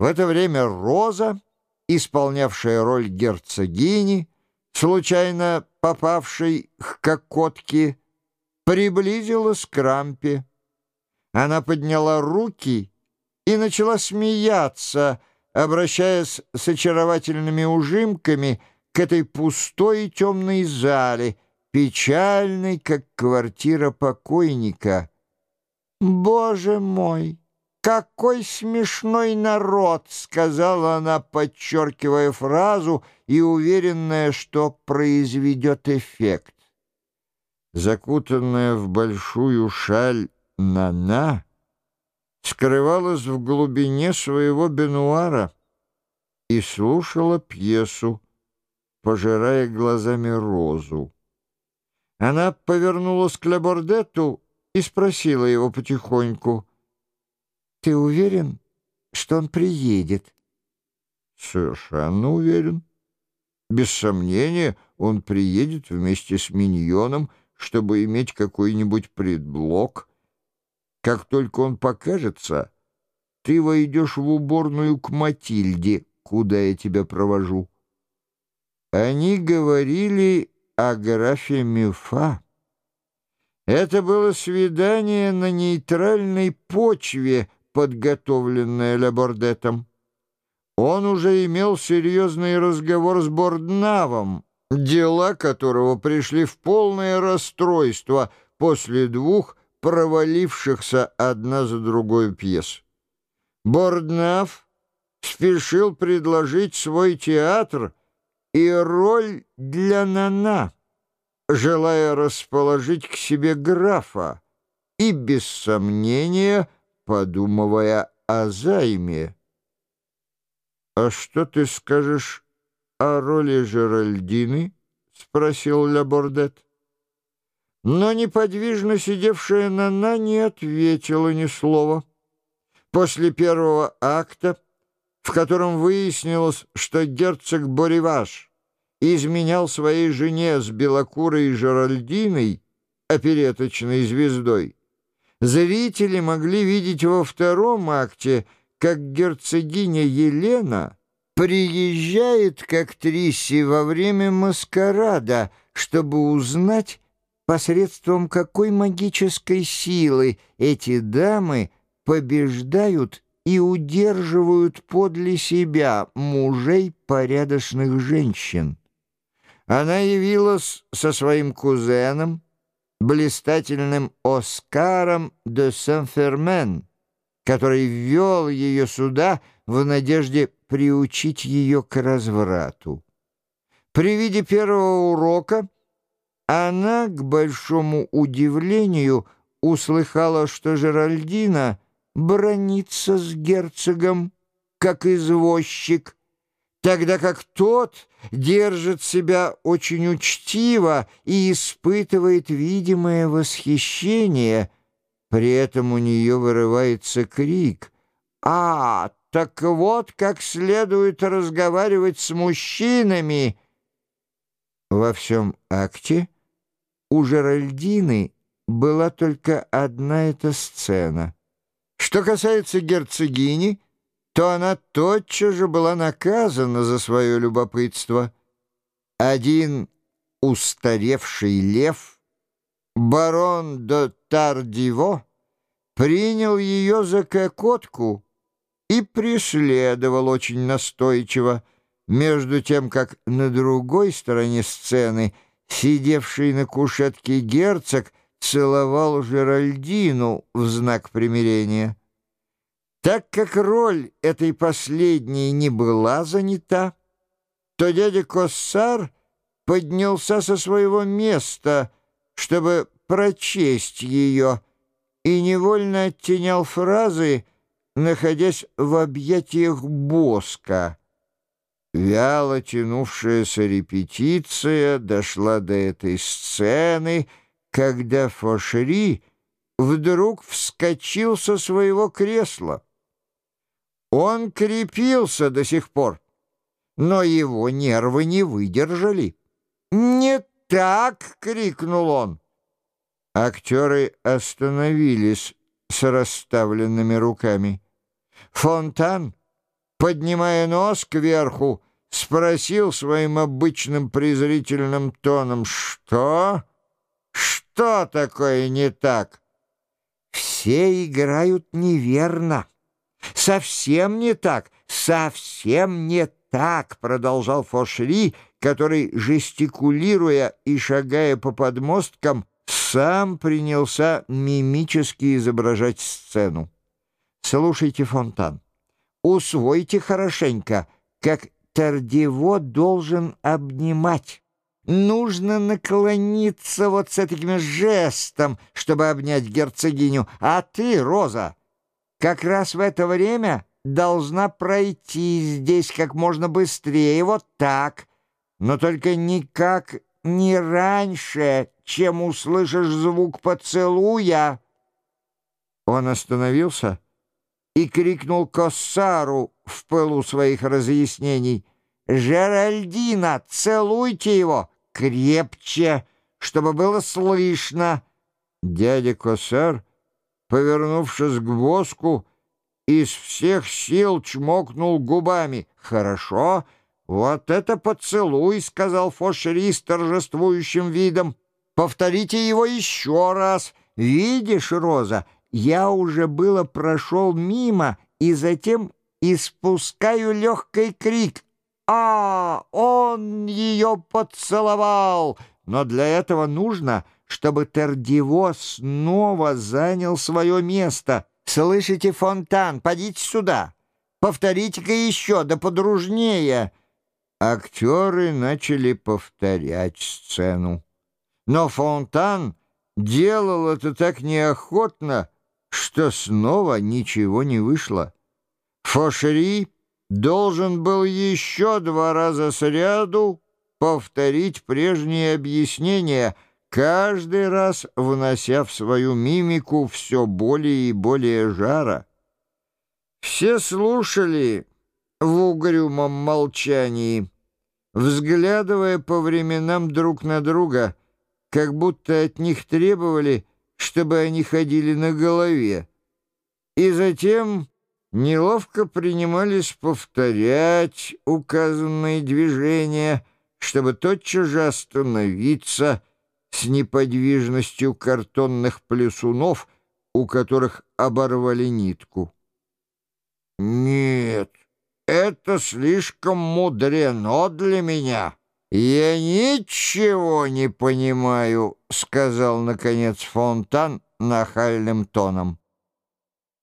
В это время Роза, исполнявшая роль герцогини, случайно попавшей к кокотке, приблизилась к рампе. Она подняла руки и начала смеяться, обращаясь с очаровательными ужимками к этой пустой и темной зале, печальной, как квартира покойника. «Боже мой, какой смешной народ!» — сказала она, подчеркивая фразу и уверенная, что произведет эффект. Закутанная в большую шаль Нана скрывалась в глубине своего бенуара и слушала пьесу, пожирая глазами розу. Она повернулась к Лабордету и спросила его потихоньку, «Ты уверен, что он приедет?» «Совершенно уверен. Без сомнения, он приедет вместе с Миньоном, чтобы иметь какой-нибудь предлог. Как только он покажется, ты войдешь в уборную к Матильде, куда я тебя провожу». Они говорили о графе Мюфа. Это было свидание на нейтральной почве, подготовленное Лабордетом. Он уже имел серьезный разговор с Борднавом, дела которого пришли в полное расстройство после двух провалившихся одна за другой пьес. Борднав спешил предложить свой театр и роль для Нана, желая расположить к себе графа и, без сомнения, подумывая о займе. «А что ты скажешь о роли Жеральдины?» — спросил Лабордет. Но неподвижно сидевшая Нана не ответила ни слова. После первого акта в котором выяснилось, что герцог Бориваш изменял своей жене с белокурой Жеральдиной, опереточной звездой, зрители могли видеть во втором акте, как герцогиня Елена приезжает к актрисе во время маскарада, чтобы узнать, посредством какой магической силы эти дамы побеждают и удерживают подле себя мужей порядочных женщин. Она явилась со своим кузеном, блистательным Оскаром де Сен-Фермен, который ввел ее сюда в надежде приучить ее к разврату. При виде первого урока она, к большому удивлению, услыхала, что Жеральдина — брониться с герцогом, как извозчик, тогда как тот держит себя очень учтиво и испытывает видимое восхищение. При этом у нее вырывается крик «А, так вот как следует разговаривать с мужчинами!» Во всем акте у Жеральдины была только одна эта сцена — что касается герцогини, то она тотчас же была наказана за свое любопытство. Один устаревший лев, барон де Тардиво, принял ее за кокотку и преследовал очень настойчиво, между тем, как на другой стороне сцены сидевший на кушетке герцог — целовал Жеральдину в знак примирения. Так как роль этой последней не была занята, то дядя Коссар поднялся со своего места, чтобы прочесть ее, и невольно оттенял фразы, находясь в объятиях Боска. Вяло тянувшаяся репетиция дошла до этой сцены — когда Фошери вдруг вскочил со своего кресла. Он крепился до сих пор, но его нервы не выдержали. «Не так!» — крикнул он. Актеры остановились с расставленными руками. Фонтан поднимая нос кверху, спросил своим обычным презрительным тоном, «Что? Что такое не так?» «Все играют неверно. Совсем не так, совсем не так», — продолжал Фошри, который, жестикулируя и шагая по подмосткам, сам принялся мимически изображать сцену. «Слушайте, Фонтан, усвойте хорошенько, как Тардиво должен обнимать. Нужно наклониться вот с этим жестом, чтобы обнять герцогиню. А ты, Роза, как раз в это время должна пройти здесь как можно быстрее, вот так. Но только никак не раньше, чем услышишь звук поцелуя. Он остановился и крикнул Коссару в пылу своих разъяснений. «Жеральдина, целуйте его крепче, чтобы было слышно!» Дядя Коссар, повернувшись к воску, из всех сил чмокнул губами. «Хорошо, вот это поцелуй!» — сказал Фошери с торжествующим видом. «Повторите его еще раз. Видишь, Роза, я уже было прошел мимо и затем испускаю легкий крик. «А, он ее поцеловал!» Но для этого нужно, чтобы Тердиво снова занял свое место. «Слышите, Фонтан, подите сюда! Повторите-ка еще, да подружнее!» Актеры начали повторять сцену. Но Фонтан делал это так неохотно, что снова ничего не вышло. Фошери должен был еще два раза сряду повторить прежние объяснения, каждый раз внося в свою мимику все более и более жара. Все слушали в угрюмом молчании, взглядывая по временам друг на друга, как будто от них требовали, чтобы они ходили на голове. И затем неловко принимались повторять указанные движения, чтобы тотчас же остановиться с неподвижностью картонных плесунов, у которых оборвали нитку. «Нет, это слишком мудрено для меня. Я ничего не понимаю», — сказал, наконец, Фонтан нахальным тоном.